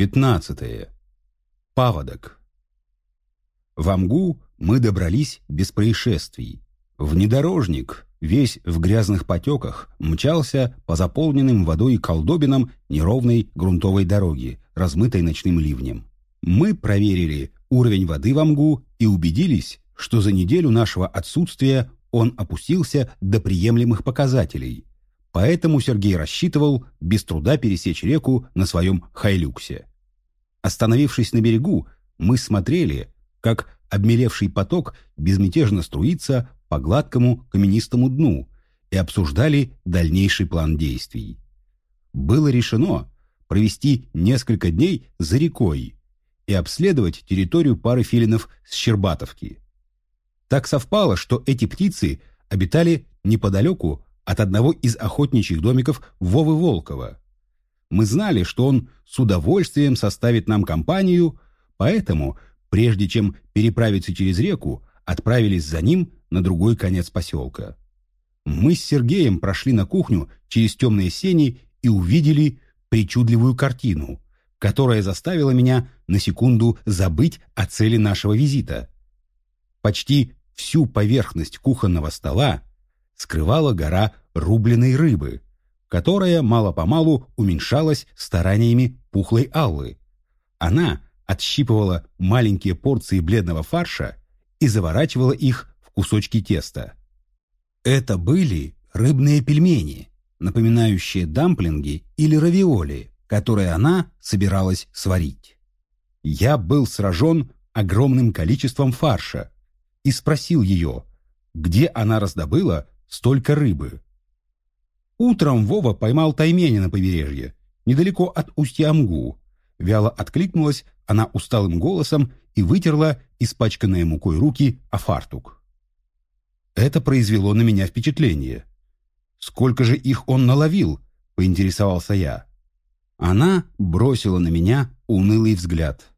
15. Паводок. В Амгу мы добрались без происшествий. Внедорожник, весь в грязных потеках, мчался по заполненным водой колдобинам неровной грунтовой дороги, размытой ночным ливнем. Мы проверили уровень воды в Амгу и убедились, что за неделю нашего отсутствия он опустился до приемлемых показателей. Поэтому Сергей рассчитывал без труда пересечь реку на своем хайлюксе. Остановившись на берегу, мы смотрели, как обмелевший поток безмятежно струится по гладкому каменистому дну и обсуждали дальнейший план действий. Было решено провести несколько дней за рекой и обследовать территорию пары филинов с Щербатовки. Так совпало, что эти птицы обитали неподалеку от одного из охотничьих домиков Вовы Волкова. Мы знали, что он с удовольствием составит нам компанию, поэтому, прежде чем переправиться через реку, отправились за ним на другой конец поселка. Мы с Сергеем прошли на кухню через темные сени и увидели причудливую картину, которая заставила меня на секунду забыть о цели нашего визита. Почти всю поверхность кухонного стола скрывала гора рубленой рыбы, которая мало-помалу уменьшалась стараниями пухлой Аллы. Она отщипывала маленькие порции бледного фарша и заворачивала их в кусочки теста. Это были рыбные пельмени, напоминающие дамплинги или равиоли, которые она собиралась сварить. Я был сражен огромным количеством фарша и спросил ее, где она раздобыла столько рыбы. Утром Вова поймал тайменя на побережье, недалеко от устья Амгу. Вяло откликнулась она усталым голосом и вытерла испачканные мукой руки о фартук. Это произвело на меня впечатление. «Сколько же их он наловил?» — поинтересовался я. Она бросила на меня унылый взгляд.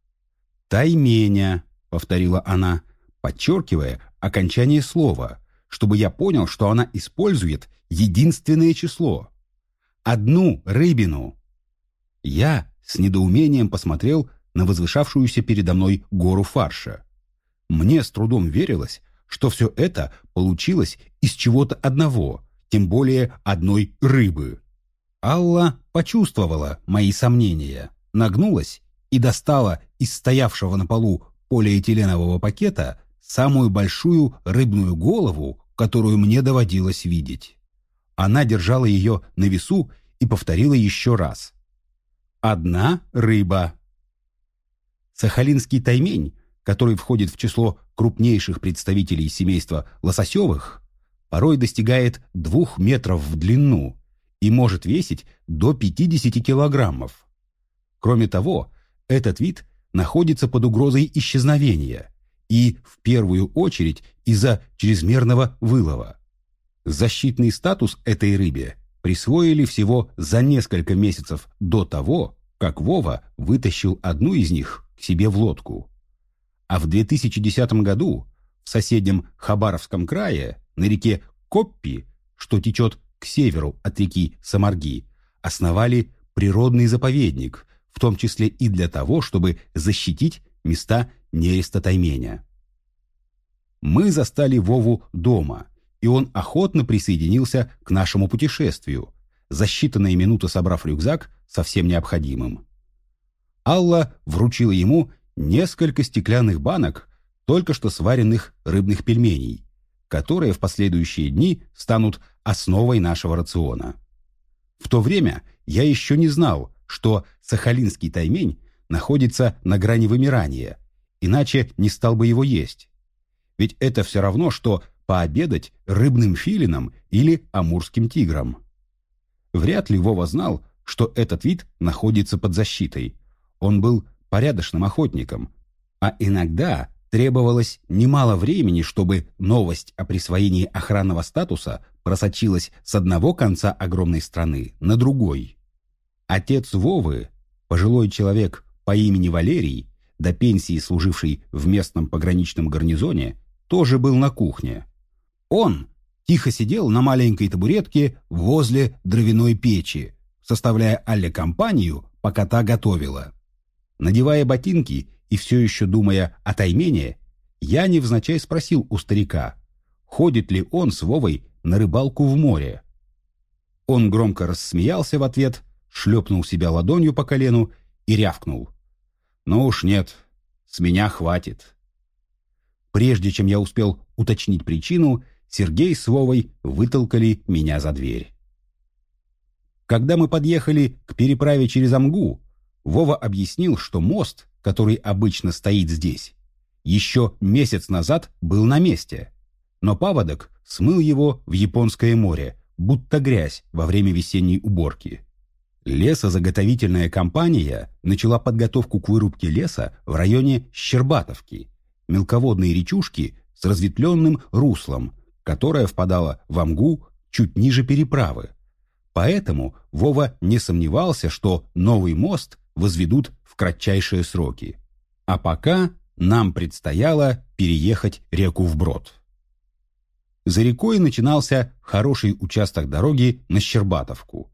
«Тайменя», — повторила она, подчеркивая окончание слова, чтобы я понял, что она использует единственное число. Одну рыбину. Я с недоумением посмотрел на возвышавшуюся передо мной гору фарша. Мне с трудом верилось, что все это получилось из чего-то одного, тем более одной рыбы. Алла почувствовала мои сомнения, нагнулась и достала из стоявшего на полу полиэтиленового пакета самую большую рыбную голову, которую мне доводилось видеть. Она держала ее на весу и повторила еще раз. «Одна рыба». Сахалинский таймень, который входит в число крупнейших представителей семейства лососевых, порой достигает двух метров в длину и может весить до 50 килограммов. Кроме того, этот вид находится под угрозой исчезновения и, в первую очередь, из-за чрезмерного вылова. Защитный статус этой рыбе присвоили всего за несколько месяцев до того, как Вова вытащил одну из них к себе в лодку. А в 2010 году в соседнем Хабаровском крае на реке Коппи, что течет к северу от реки Самарги, основали природный заповедник, в том числе и для того, чтобы защитить места нереста тайменя. Мы застали Вову дома, и он охотно присоединился к нашему путешествию, за считанные минуты собрав рюкзак со всем необходимым. Алла вручила ему несколько стеклянных банок только что сваренных рыбных пельменей, которые в последующие дни станут основой нашего рациона. В то время я еще не знал, что сахалинский таймень находится на грани вымирания, иначе не стал бы его есть. Ведь это все равно, что пообедать рыбным филином или амурским тигром. Вряд ли Вова знал, что этот вид находится под защитой. Он был порядочным охотником, а иногда требовалось немало времени, чтобы новость о присвоении охранного статуса просочилась с одного конца огромной страны на другой. Отец Вовы, пожилой человек по имени Валерий, до пенсии служивший в местном пограничном гарнизоне, тоже был на кухне. Он тихо сидел на маленькой табуретке возле дровяной печи, составляя Алле компанию, пока та готовила. Надевая ботинки и все еще думая о таймене, я невзначай спросил у старика, ходит ли он с Вовой на рыбалку в море. Он громко рассмеялся в ответ, шлепнул себя ладонью по колену и рявкнул. «Ну уж нет, с меня хватит». Прежде чем я успел уточнить причину, Сергей с Вовой вытолкали меня за дверь. Когда мы подъехали к переправе через Амгу, Вова объяснил, что мост, который обычно стоит здесь, еще месяц назад был на месте, но паводок смыл его в Японское море, будто грязь во время весенней уборки. Лесозаготовительная компания начала подготовку к вырубке леса в районе Щербатовки, мелководной речушки с разветвленным руслом, которая впадала в Амгу чуть ниже переправы. Поэтому Вова не сомневался, что новый мост возведут в кратчайшие сроки. А пока нам предстояло переехать реку вброд. За рекой начинался хороший участок дороги на Щербатовку.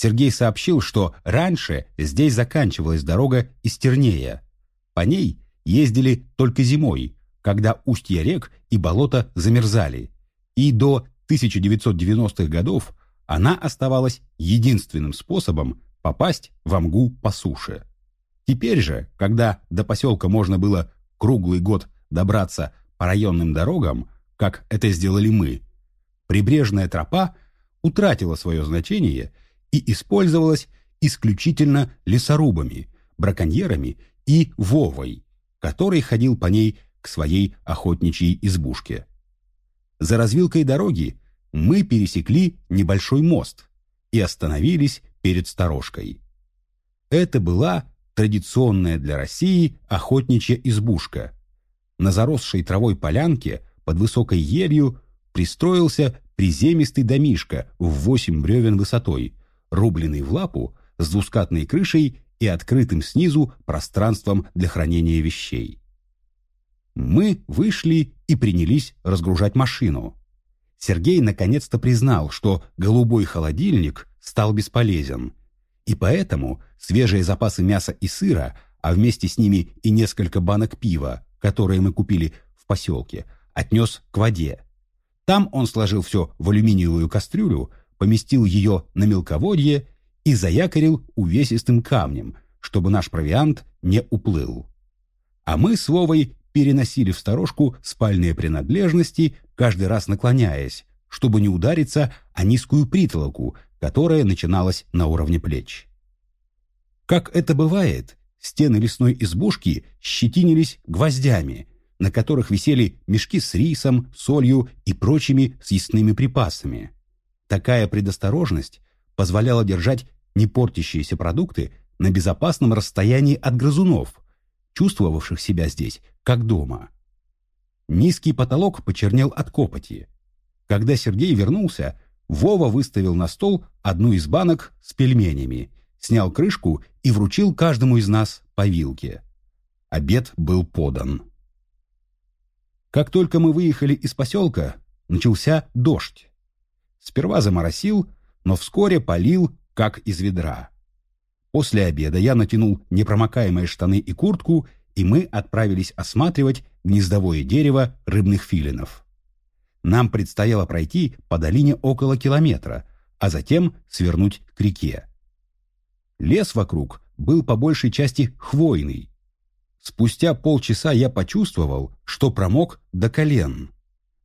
Сергей сообщил, что раньше здесь заканчивалась дорога из Тернея. По ней ездили только зимой, когда устья рек и болота замерзали, и до 1990-х годов она оставалась единственным способом попасть в Амгу по суше. Теперь же, когда до поселка можно было круглый год добраться по районным дорогам, как это сделали мы, прибрежная тропа утратила свое значение и использовалась исключительно лесорубами, браконьерами и Вовой, который ходил по ней к своей охотничьей избушке. За развилкой дороги мы пересекли небольшой мост и остановились перед сторожкой. Это была традиционная для России охотничья избушка. На заросшей травой полянке под высокой елью пристроился приземистый домишка в восемь бревен высотой, рубленный в лапу, с двускатной крышей и открытым снизу пространством для хранения вещей. Мы вышли и принялись разгружать машину. Сергей наконец-то признал, что голубой холодильник стал бесполезен, и поэтому свежие запасы мяса и сыра, а вместе с ними и несколько банок пива, которые мы купили в поселке, отнес к воде. Там он сложил все в алюминиевую кастрюлю, поместил ее на мелководье и заякорил увесистым камнем, чтобы наш провиант не уплыл. А мы с Вовой переносили в сторожку спальные принадлежности, каждый раз наклоняясь, чтобы не удариться о низкую притолоку, которая начиналась на уровне плеч. Как это бывает, стены лесной избушки щетинились гвоздями, на которых висели мешки с рисом, солью и прочими съестными припасами. Такая предосторожность позволяла держать непортящиеся продукты на безопасном расстоянии от грызунов, чувствовавших себя здесь как дома. Низкий потолок почернел от копоти. Когда Сергей вернулся, Вова выставил на стол одну из банок с пельменями, снял крышку и вручил каждому из нас по вилке. Обед был подан. Как только мы выехали из поселка, начался дождь. Сперва заморосил, но вскоре полил, как из ведра. После обеда я натянул непромокаемые штаны и куртку, и мы отправились осматривать гнездовое дерево рыбных филинов. Нам предстояло пройти по долине около километра, а затем свернуть к реке. Лес вокруг был по большей части хвойный. Спустя полчаса я почувствовал, что промок до колен.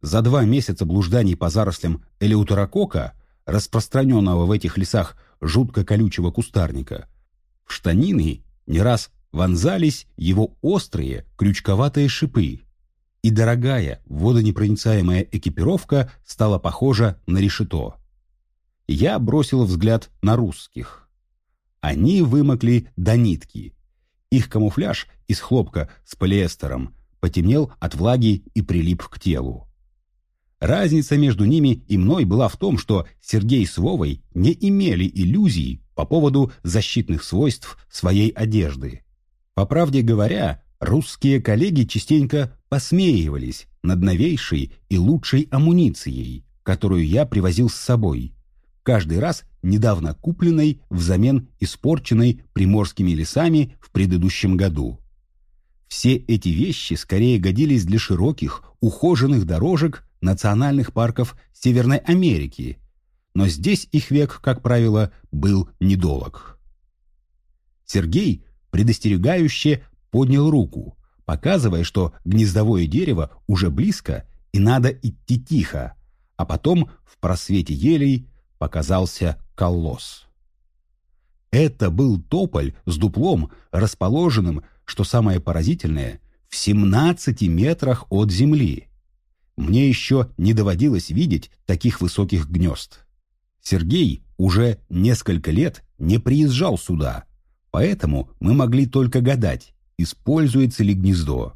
За два месяца блужданий по зарослям элеутерокока, распространенного в этих лесах жутко колючего кустарника, в штанины не раз вонзались его острые крючковатые шипы и дорогая водонепроницаемая экипировка стала похожа на решето. Я бросил взгляд на русских. Они вымокли до нитки. Их камуфляж из хлопка с полиэстером потемнел от влаги и прилип к телу. Разница между ними и мной была в том, что Сергей с Вовой не имели иллюзий по поводу защитных свойств своей одежды. По правде говоря, русские коллеги частенько посмеивались над новейшей и лучшей амуницией, которую я привозил с собой, каждый раз недавно купленной взамен испорченной приморскими лесами в предыдущем году. Все эти вещи скорее годились для широких, ухоженных дорожек национальных парков Северной Америки, но здесь их век, как правило, был недолог. Сергей предостерегающе поднял руку, показывая, что гнездовое дерево уже близко и надо идти тихо, а потом в просвете елей показался колосс. Это был тополь с дуплом, расположенным, что самое поразительное, в 17 метрах от земли. Мне еще не доводилось видеть таких высоких гнезд. Сергей уже несколько лет не приезжал сюда, поэтому мы могли только гадать, используется ли гнездо.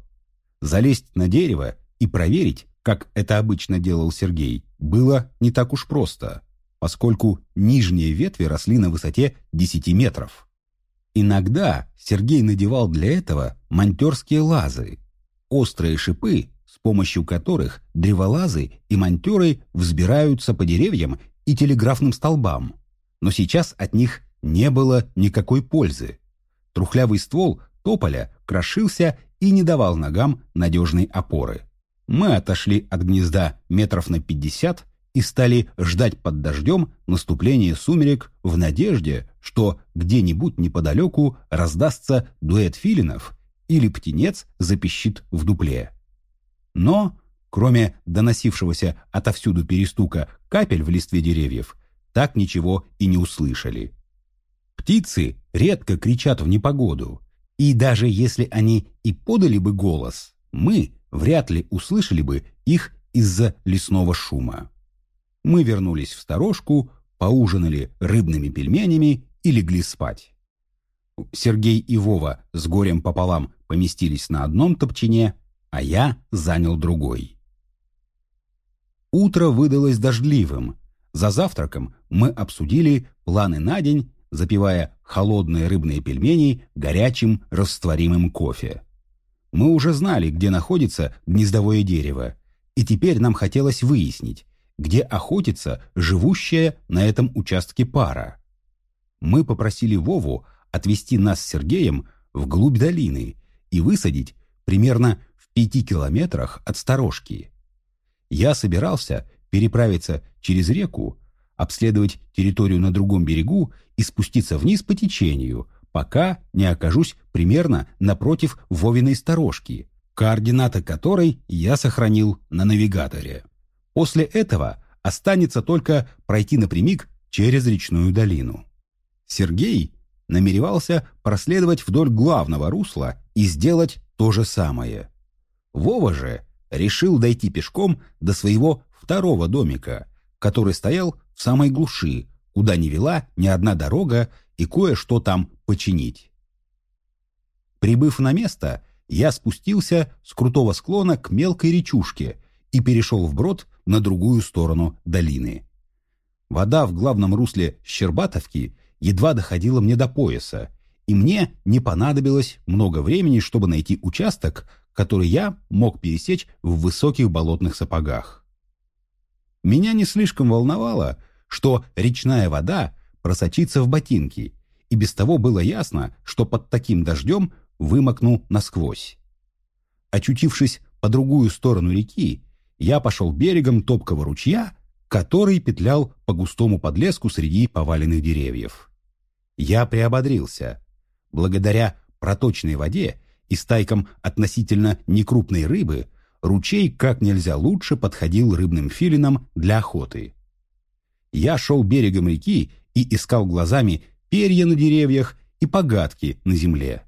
Залезть на дерево и проверить, как это обычно делал Сергей, было не так уж просто, поскольку нижние ветви росли на высоте 10 метров. Иногда Сергей надевал для этого монтерские лазы, острые шипы, с помощью которых древолазы и монтеры взбираются по деревьям и телеграфным столбам. Но сейчас от них не было никакой пользы. Трухлявый ствол тополя крошился и не давал ногам надежной опоры. Мы отошли от гнезда метров на пятьдесят и стали ждать под дождем наступления сумерек в надежде, что где-нибудь неподалеку раздастся дуэт филинов или птенец запищит в дупле. Но, кроме доносившегося отовсюду перестука капель в листве деревьев, так ничего и не услышали. Птицы редко кричат в непогоду, и даже если они и подали бы голос, мы вряд ли услышали бы их из-за лесного шума. Мы вернулись в сторожку, поужинали рыбными пельменями и легли спать. Сергей и Вова с горем пополам поместились на одном топчине, а я занял другой. Утро выдалось дождливым. За завтраком мы обсудили планы на день, запивая холодные рыбные пельмени горячим растворимым кофе. Мы уже знали, где находится гнездовое дерево, и теперь нам хотелось выяснить, где охотится живущая на этом участке пара. Мы попросили Вову отвезти нас с Сергеем вглубь долины и высадить примерно пяти километрах от сторожки. Я собирался переправиться через реку, обследовать территорию на другом берегу и спуститься вниз по течению, пока не окажусь примерно напротив Вовиной сторожки, координаты которой я сохранил на навигаторе. После этого останется только пройти напрямик через речную долину. Сергей намеревался проследовать вдоль главного русла и сделать то же самое. Вова же решил дойти пешком до своего второго домика, который стоял в самой глуши, куда не вела ни одна дорога и кое-что там починить. Прибыв на место, я спустился с крутого склона к мелкой речушке и перешел вброд на другую сторону долины. Вода в главном русле Щербатовки едва доходила мне до пояса, и мне не понадобилось много времени, чтобы найти участок, который я мог пересечь в высоких болотных сапогах. Меня не слишком волновало, что речная вода просочится в ботинки, и без того было ясно, что под таким дождем вымокну насквозь. Очутившись по другую сторону реки, я пошел берегом топкого ручья, который петлял по густому подлеску среди поваленных деревьев. Я приободрился. Благодаря проточной воде и стайкам относительно некрупной рыбы ручей как нельзя лучше подходил рыбным филинам для охоты. Я шел берегом реки и искал глазами перья на деревьях и погадки на земле.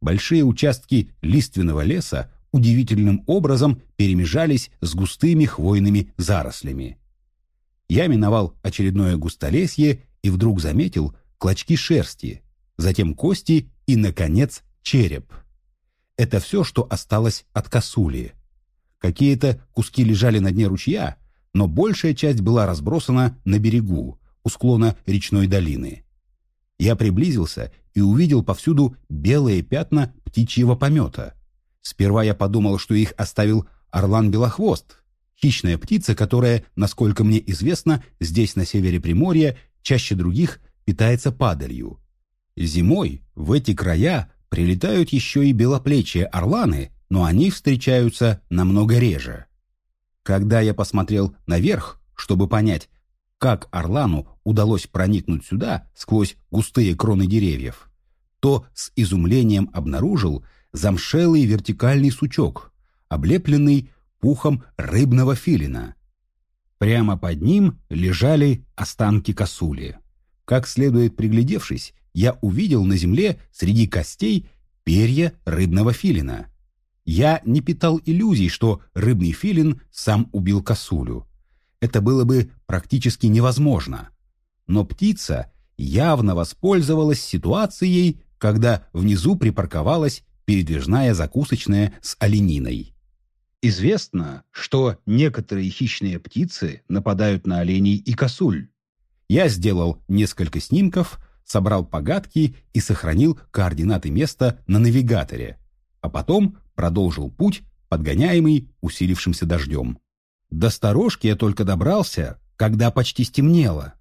Большие участки лиственного леса удивительным образом перемежались с густыми хвойными зарослями. Я миновал очередное густолесье и вдруг заметил клочки шерсти, затем кости и, наконец, череп. Это все, что осталось от косули. Какие-то куски лежали на дне ручья, но большая часть была разбросана на берегу, у склона речной долины. Я приблизился и увидел повсюду белые пятна птичьего помета. Сперва я подумал, что их оставил орлан-белохвост, хищная птица, которая, насколько мне известно, здесь, на севере Приморья, чаще других питается падалью. Зимой в эти края прилетают еще и белоплечие орланы, но они встречаются намного реже. Когда я посмотрел наверх, чтобы понять, как орлану удалось проникнуть сюда сквозь густые кроны деревьев, то с изумлением обнаружил замшелый вертикальный сучок, облепленный пухом рыбного филина. Прямо под ним лежали останки косули. Как следует приглядевшись, я увидел на земле среди костей перья рыбного филина. Я не питал иллюзий, что рыбный филин сам убил косулю. Это было бы практически невозможно. Но птица явно воспользовалась ситуацией, когда внизу припарковалась передвижная закусочная с олениной. Известно, что некоторые хищные птицы нападают на оленей и косуль. Я сделал несколько снимков, собрал погадки и сохранил координаты места на навигаторе, а потом продолжил путь, подгоняемый усилившимся дождем. До сторожки я только добрался, когда почти стемнело.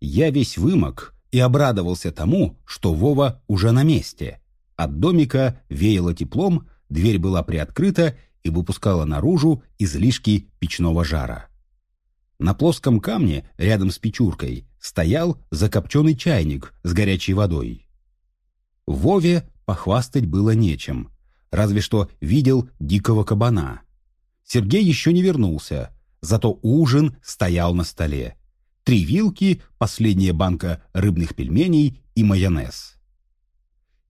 Я весь вымок и обрадовался тому, что Вова уже на месте. От домика веяло теплом, дверь была приоткрыта и выпускала наружу излишки печного жара. На плоском камне рядом с печуркой стоял закопченный чайник с горячей водой. Вове похвастать было нечем разве что видел дикого кабана. Сергей еще не вернулся, зато ужин стоял на столе. Три вилки, последняя банка рыбных пельменей и майонез.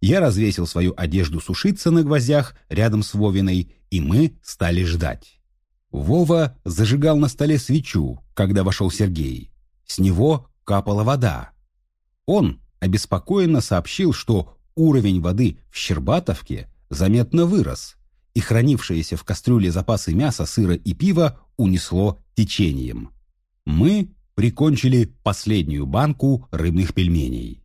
Я развесил свою одежду сушиться на гвоздях рядом с Вовиной, и мы стали ждать. Вова зажигал на столе свечу, когда вошел Сергей. С него капала вода. Он обеспокоенно сообщил, что уровень воды в Щербатовке заметно вырос, и хранившиеся в кастрюле запасы мяса, сыра и пива унесло течением. Мы прикончили последнюю банку рыбных пельменей.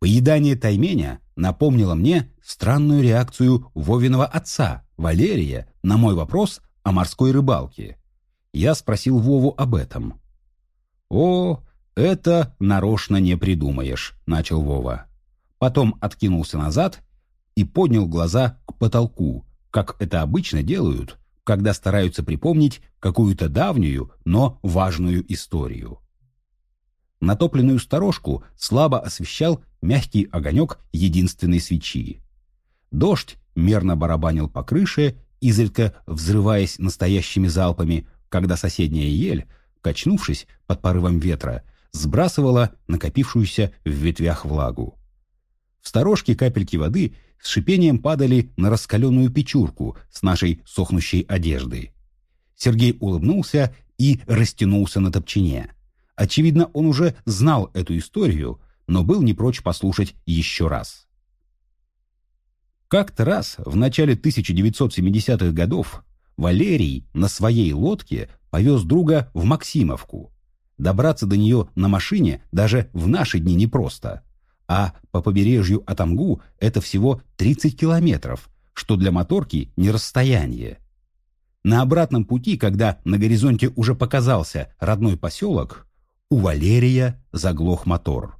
Поедание тайменя напомнило мне странную реакцию Вовиного отца, Валерия, на мой вопрос о морской рыбалке. Я спросил Вову об этом. «О, это нарочно не придумаешь», — начал Вова. Потом откинулся назад и поднял глаза к потолку, как это обычно делают, когда стараются припомнить какую-то давнюю, но важную историю. Натопленную сторожку слабо освещал мягкий огонек единственной свечи. Дождь мерно барабанил по крыше, изредка взрываясь настоящими залпами, когда соседняя ель, качнувшись под порывом ветра, сбрасывала накопившуюся в ветвях влагу. В сторожке капельки воды с шипением падали на раскаленную печурку с нашей сохнущей одеждой. Сергей улыбнулся и растянулся на топчине. Очевидно, он уже знал эту историю, но был не прочь послушать еще раз. Как-то раз в начале 1970-х годов Валерий на своей лодке повез друга в Максимовку. Добраться до нее на машине даже в наши дни непросто а по побережью Атамгу это всего 30 километров, что для моторки не расстояние. На обратном пути, когда на горизонте уже показался родной поселок, у Валерия заглох мотор.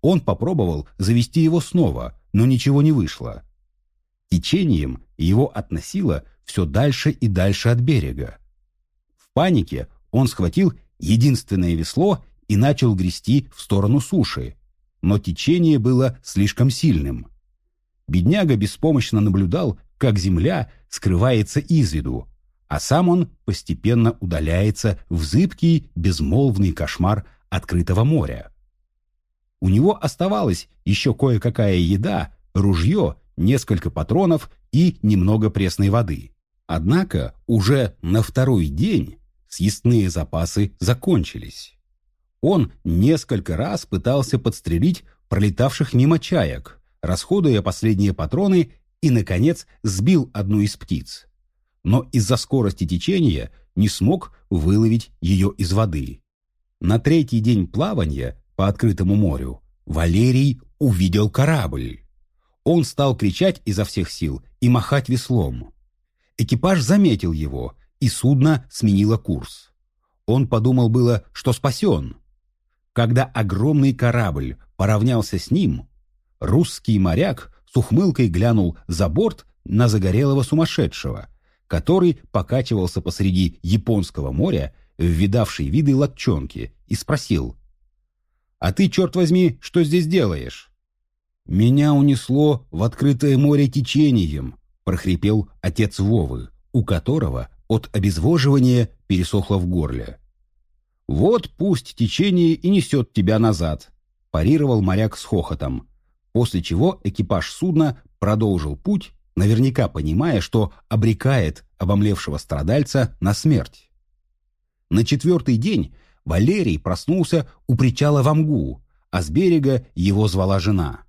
Он попробовал завести его снова, но ничего не вышло. Течением его относило все дальше и дальше от берега. В панике он схватил единственное весло и начал грести в сторону суши, но течение было слишком сильным. Бедняга беспомощно наблюдал, как земля скрывается из виду, а сам он постепенно удаляется в зыбкий, безмолвный кошмар открытого моря. У него оставалась еще кое-какая еда, ружье, несколько патронов и немного пресной воды. Однако уже на второй день съестные запасы закончились. Он несколько раз пытался подстрелить пролетавших мимо чаек, расходуя последние патроны и, наконец, сбил одну из птиц. Но из-за скорости течения не смог выловить ее из воды. На третий день плавания по открытому морю Валерий увидел корабль. Он стал кричать изо всех сил и махать веслом. Экипаж заметил его, и судно сменило курс. Он подумал было, что спасен, когда огромный корабль поравнялся с ним, русский моряк с ухмылкой глянул за борт на загорелого сумасшедшего, который покачивался посреди Японского моря в видавшей виды лодчонки, и спросил, «А ты, черт возьми, что здесь делаешь?» «Меня унесло в открытое море течением», — прохрипел отец Вовы, у которого от обезвоживания пересохло в горле. «Вот пусть течение и несет тебя назад», — парировал моряк с хохотом, после чего экипаж судна продолжил путь, наверняка понимая, что обрекает обомлевшего страдальца на смерть. На четвертый день Валерий проснулся у причала в Амгу, а с берега его звала жена.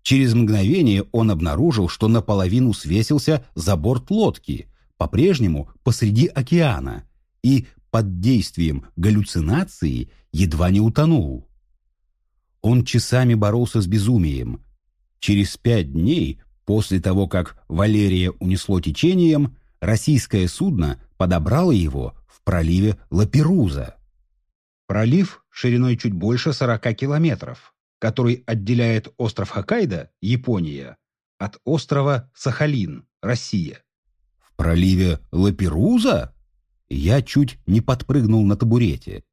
Через мгновение он обнаружил, что наполовину свесился за борт лодки, по-прежнему посреди океана, и под действием галлюцинации едва не утонул. Он часами боролся с безумием. Через пять дней после того, как Валерия унесло течением, российское судно подобрало его в проливе Лаперуза. Пролив шириной чуть больше 40 километров, который отделяет остров Хоккайдо, Япония, от острова Сахалин, Россия. Проливе Лаперуза? Я чуть не подпрыгнул на табурете.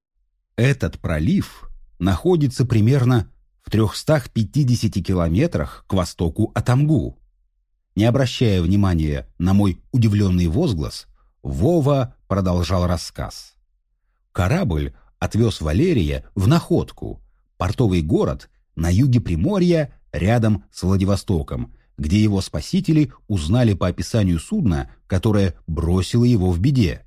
Этот пролив находится примерно в 350 километрах к востоку от Амгу. Не обращая внимания на мой удивленный возглас, Вова продолжал рассказ. Корабль отвез Валерия в Находку, портовый город на юге Приморья, рядом с Владивостоком, где его спасители узнали по описанию судна, которое бросило его в беде.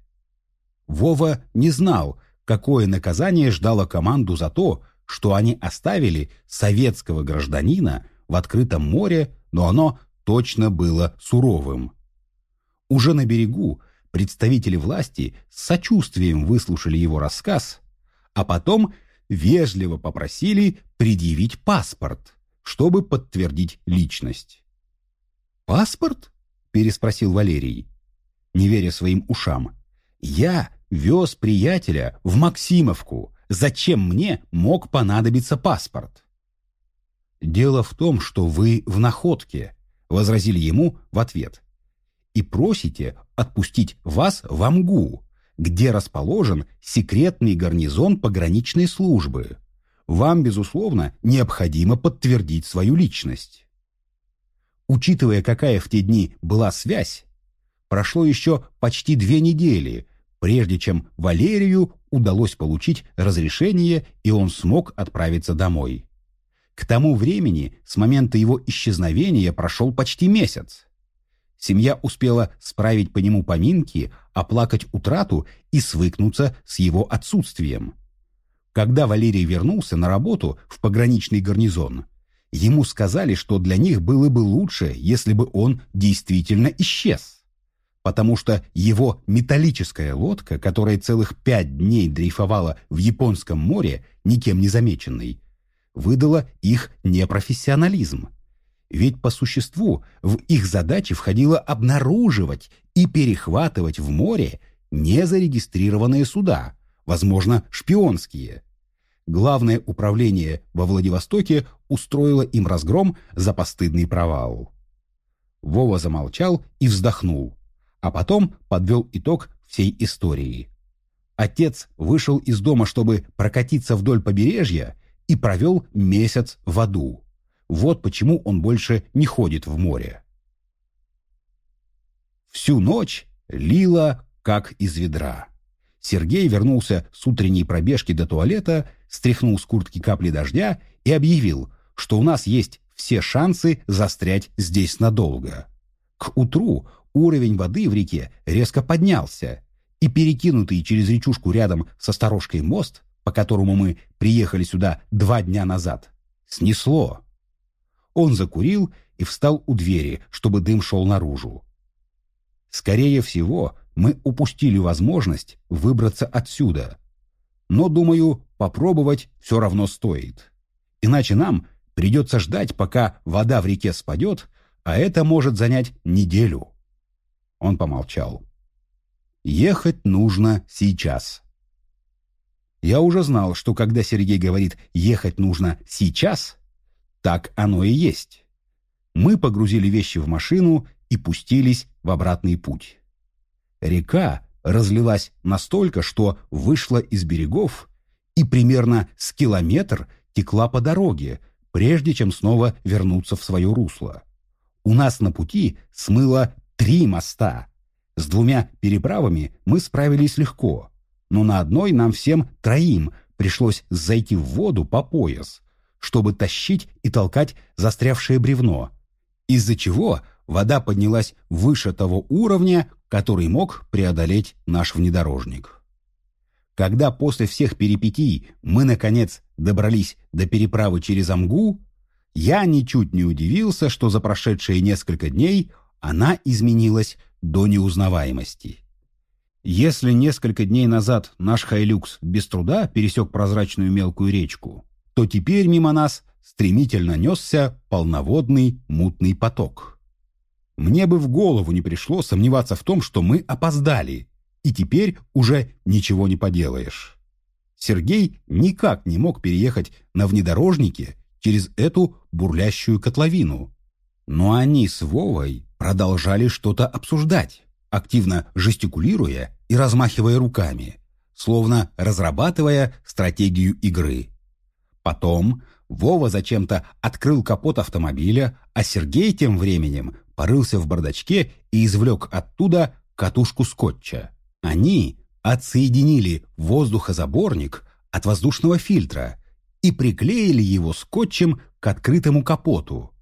Вова не знал, какое наказание ждало команду за то, что они оставили советского гражданина в открытом море, но оно точно было суровым. Уже на берегу представители власти с сочувствием выслушали его рассказ, а потом вежливо попросили предъявить паспорт, чтобы подтвердить личность. «Паспорт?» – переспросил Валерий, не веря своим ушам. «Я вез приятеля в Максимовку. Зачем мне мог понадобиться паспорт?» «Дело в том, что вы в находке», — возразили ему в ответ. «И просите отпустить вас в Амгу, где расположен секретный гарнизон пограничной службы. Вам, безусловно, необходимо подтвердить свою личность». Учитывая, какая в те дни была связь, прошло еще почти две недели, прежде чем Валерию удалось получить разрешение, и он смог отправиться домой. К тому времени, с момента его исчезновения, прошел почти месяц. Семья успела справить по нему поминки, оплакать утрату и свыкнуться с его отсутствием. Когда Валерий вернулся на работу в пограничный гарнизон, ему сказали, что для них было бы лучше, если бы он действительно исчез потому что его металлическая лодка, которая целых пять дней дрейфовала в Японском море, никем не замеченной, выдала их непрофессионализм. Ведь по существу в их задачи входило обнаруживать и перехватывать в море незарегистрированные суда, возможно, шпионские. Главное управление во Владивостоке устроило им разгром за постыдный провал. Вова замолчал и вздохнул а потом подвел итог всей истории. Отец вышел из дома, чтобы прокатиться вдоль побережья, и провел месяц в аду. Вот почему он больше не ходит в море. Всю ночь лило, как из ведра. Сергей вернулся с утренней пробежки до туалета, стряхнул с куртки капли дождя и объявил, что у нас есть все шансы застрять здесь надолго. К утру уровень воды в реке резко поднялся, и перекинутый через речушку рядом со сторожкой мост, по которому мы приехали сюда два дня назад, снесло. Он закурил и встал у двери, чтобы дым шел наружу. Скорее всего, мы упустили возможность выбраться отсюда. Но, думаю, попробовать все равно стоит. Иначе нам придется ждать, пока вода в реке спадет, а это может занять неделю. Он помолчал. «Ехать нужно сейчас». Я уже знал, что когда Сергей говорит «ехать нужно сейчас», так оно и есть. Мы погрузили вещи в машину и пустились в обратный путь. Река разлилась настолько, что вышла из берегов и примерно с километр текла по дороге, прежде чем снова вернуться в свое русло. У нас на пути смыло три моста. С двумя переправами мы справились легко, но на одной нам всем троим пришлось зайти в воду по пояс, чтобы тащить и толкать застрявшее бревно, из-за чего вода поднялась выше того уровня, который мог преодолеть наш внедорожник. Когда после всех перипетий мы, наконец, добрались до переправы через Амгу, я ничуть не удивился, что за прошедшие несколько дней она изменилась до неузнаваемости. Если несколько дней назад наш Хайлюкс без труда пересек прозрачную мелкую речку, то теперь мимо нас стремительно несся полноводный мутный поток. Мне бы в голову не пришло сомневаться в том, что мы опоздали, и теперь уже ничего не поделаешь. Сергей никак не мог переехать на внедорожнике через эту бурлящую котловину. Но они с Вовой продолжали что-то обсуждать, активно жестикулируя и размахивая руками, словно разрабатывая стратегию игры. Потом Вова зачем-то открыл капот автомобиля, а Сергей тем временем порылся в бардачке и извлек оттуда катушку скотча. Они отсоединили воздухозаборник от воздушного фильтра и приклеили его скотчем к открытому капоту.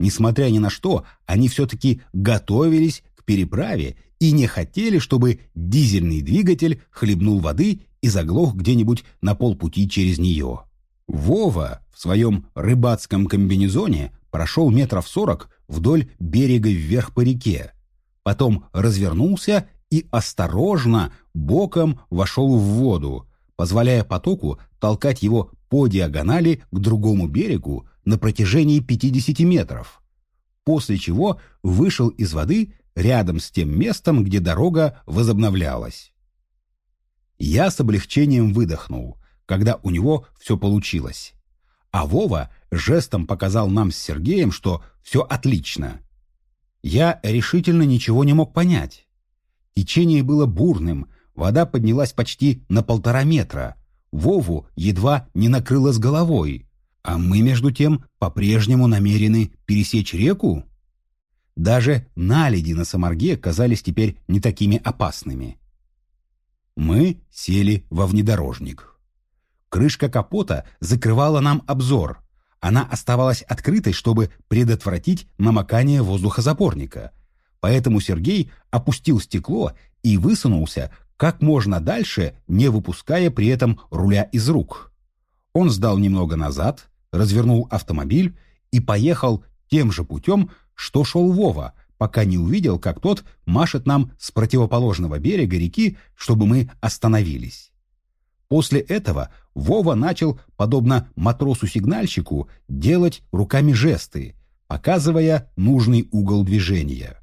Несмотря ни на что, они все-таки готовились к переправе и не хотели, чтобы дизельный двигатель хлебнул воды и заглох где-нибудь на полпути через нее. Вова в своем рыбацком комбинезоне прошел метров сорок вдоль берега вверх по реке, потом развернулся и осторожно боком вошел в воду, позволяя потоку толкать его по диагонали к другому берегу на протяжении 50 метров, после чего вышел из воды рядом с тем местом, где дорога возобновлялась. Я с облегчением выдохнул, когда у него все получилось. А Вова жестом показал нам с Сергеем, что все отлично. Я решительно ничего не мог понять. Течение было бурным, вода поднялась почти на полтора метра. Вову едва не накрыло с головой. А мы, между тем, по-прежнему намерены пересечь реку? Даже наледи на Самарге казались теперь не такими опасными. Мы сели во внедорожник. Крышка капота закрывала нам обзор. Она оставалась открытой, чтобы предотвратить намокание воздухозапорника. Поэтому Сергей опустил стекло и высунулся как можно дальше, не выпуская при этом руля из рук. Он сдал немного назад, развернул автомобиль и поехал тем же путем, что шел Вова, пока не увидел, как тот машет нам с противоположного берега реки, чтобы мы остановились. После этого Вова начал, подобно матросу-сигнальщику, делать руками жесты, показывая нужный угол движения.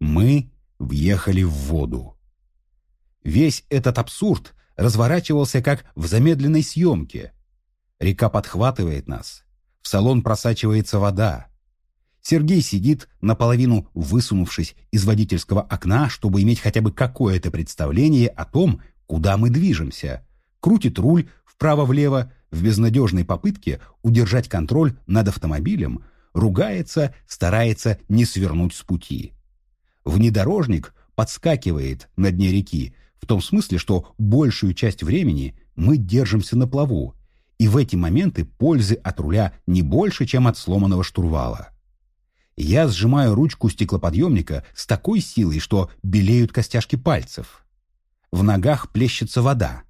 Мы въехали в воду. Весь этот абсурд разворачивался как в замедленной съемке. Река подхватывает нас. В салон просачивается вода. Сергей сидит, наполовину высунувшись из водительского окна, чтобы иметь хотя бы какое-то представление о том, куда мы движемся. Крутит руль вправо-влево в безнадежной попытке удержать контроль над автомобилем, ругается, старается не свернуть с пути. Внедорожник подскакивает на дне реки, в том смысле, что большую часть времени мы держимся на плаву, и в эти моменты пользы от руля не больше, чем от сломанного штурвала. Я сжимаю ручку стеклоподъемника с такой силой, что белеют костяшки пальцев. В ногах плещется вода.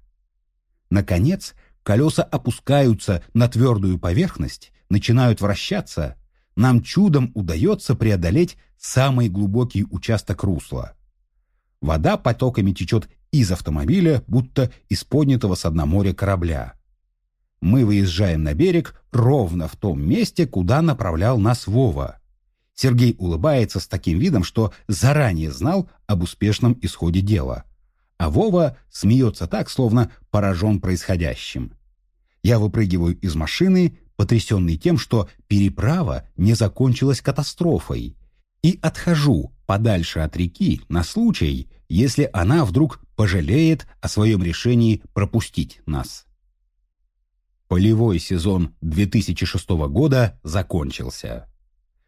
Наконец, колеса опускаются на твердую поверхность, начинают вращаться. Нам чудом удается преодолеть самый глубокий участок русла. Вода потоками течет из автомобиля, будто из поднятого с дна моря корабля. Мы выезжаем на берег ровно в том месте, куда направлял нас Вова. Сергей улыбается с таким видом, что заранее знал об успешном исходе дела. а Вова смеется так, словно поражен происходящим. Я выпрыгиваю из машины, потрясенный тем, что переправа не закончилась катастрофой, и отхожу подальше от реки на случай, если она вдруг пожалеет о своем решении пропустить нас. Полевой сезон 2006 года закончился.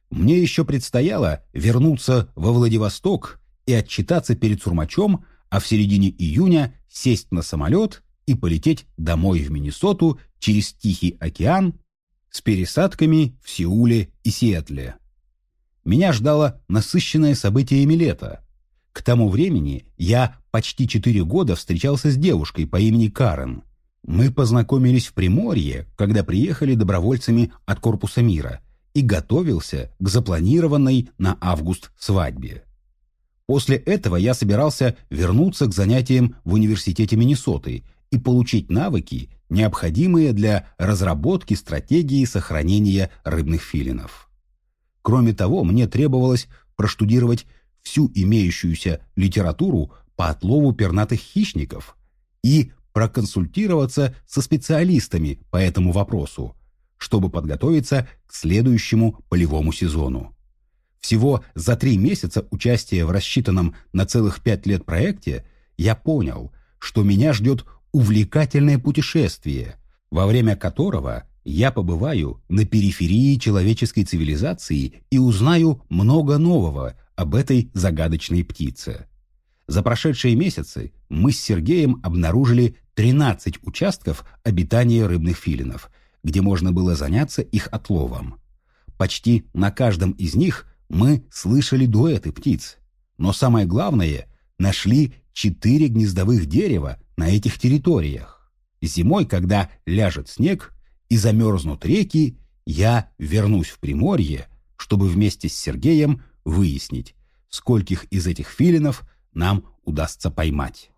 Мне еще предстояло вернуться во Владивосток и отчитаться перед Сурмачом, а в середине июня сесть на самолет и полететь домой в Миннесоту через Тихий океан с пересадками в Сеуле и Сиэтле. Меня ждало насыщенное событиями лето. К тому времени я почти четыре года встречался с девушкой по имени Карен. Мы познакомились в Приморье, когда приехали добровольцами от Корпуса мира, и готовился к запланированной на август свадьбе. После этого я собирался вернуться к занятиям в университете Миннесоты и получить навыки, необходимые для разработки стратегии сохранения рыбных филинов. Кроме того, мне требовалось проштудировать всю имеющуюся литературу по отлову пернатых хищников и проконсультироваться со специалистами по этому вопросу, чтобы подготовиться к следующему полевому сезону. Всего за три месяца участия в рассчитанном на целых пять лет проекте я понял, что меня ждет увлекательное путешествие, во время которого я побываю на периферии человеческой цивилизации и узнаю много нового об этой загадочной птице. За прошедшие месяцы мы с Сергеем обнаружили 13 участков обитания рыбных филинов, где можно было заняться их отловом. Почти на каждом из них мы слышали дуэты птиц. Но самое главное, нашли четыре гнездовых дерева на этих территориях. Зимой, когда ляжет снег и замерзнут реки, я вернусь в Приморье, чтобы вместе с Сергеем выяснить, скольких из этих филинов нам удастся поймать.